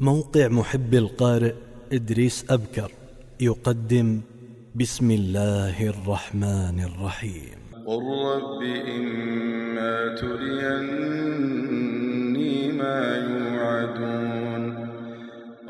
موقع محب القارئ إدريس أبكر يقدم بسم الله الرحمن الرحيم. قل رب إما تريني ما يوعدون.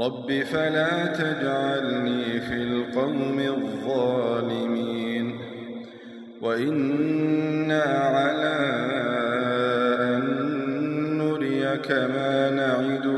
رب فلا تجعلني في القوم الظالمين. وإنا على أن نريك ما نعدهم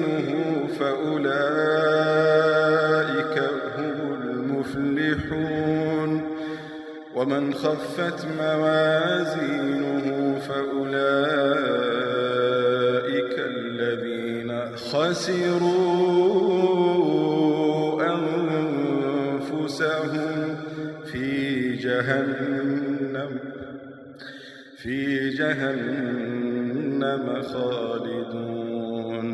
ومن خفت موازينه فأولئك الذين خسروا أنفسهم في جهنم في جهنم خالدون.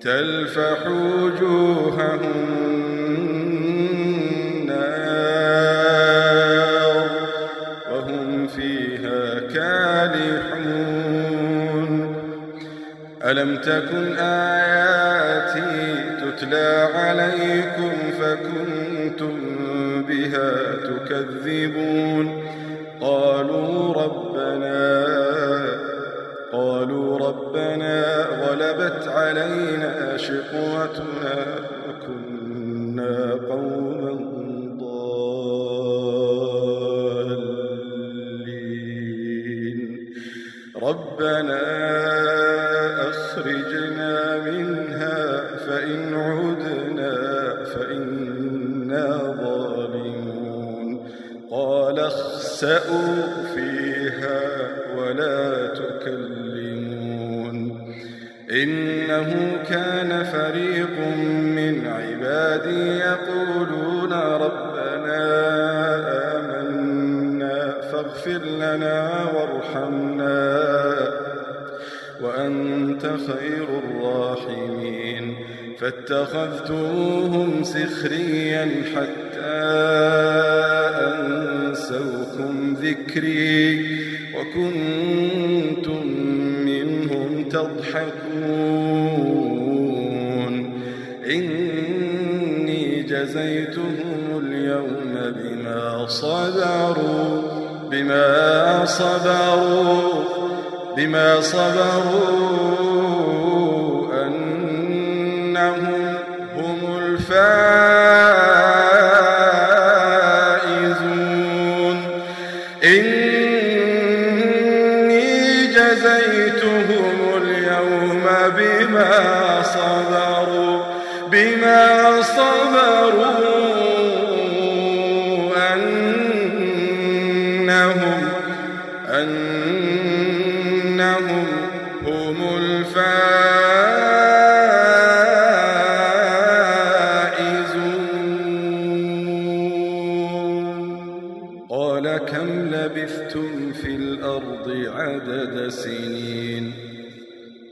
تلفح وجوههم ألم تكن آياتي تتلى عليكم فكنتم بها تكذبون؟ قالوا ربنا قالوا ربنا غلبت علينا شقوتنا. اخسأوا فيها ولا تكلمون. إنه كان فريق من عبادي يقولون ربنا آمنا فاغفر لنا وارحمنا وأنت خير الراحمين. فاتخذتموهم سخريا حتى ذكري وكنتم منهم تضحكون إني جزيتهم اليوم بما صبروا بما صبروا بما صبروا. بما صبروا أنهم أنهم هم الفائزون. قال كم لبثتم في الأرض عدد سنين؟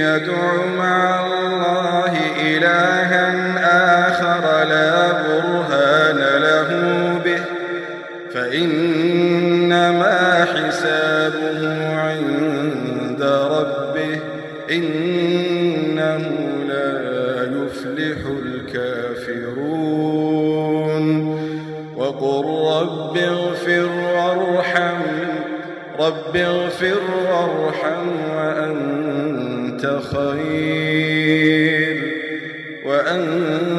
يدع مع الله إلها آخر لا برهان له به فإنما حسابه عند ربه إنه لا يفلح الكافرون. وقل رب اغفر وارحم رب اغفر وارحم وأنت خير وأنت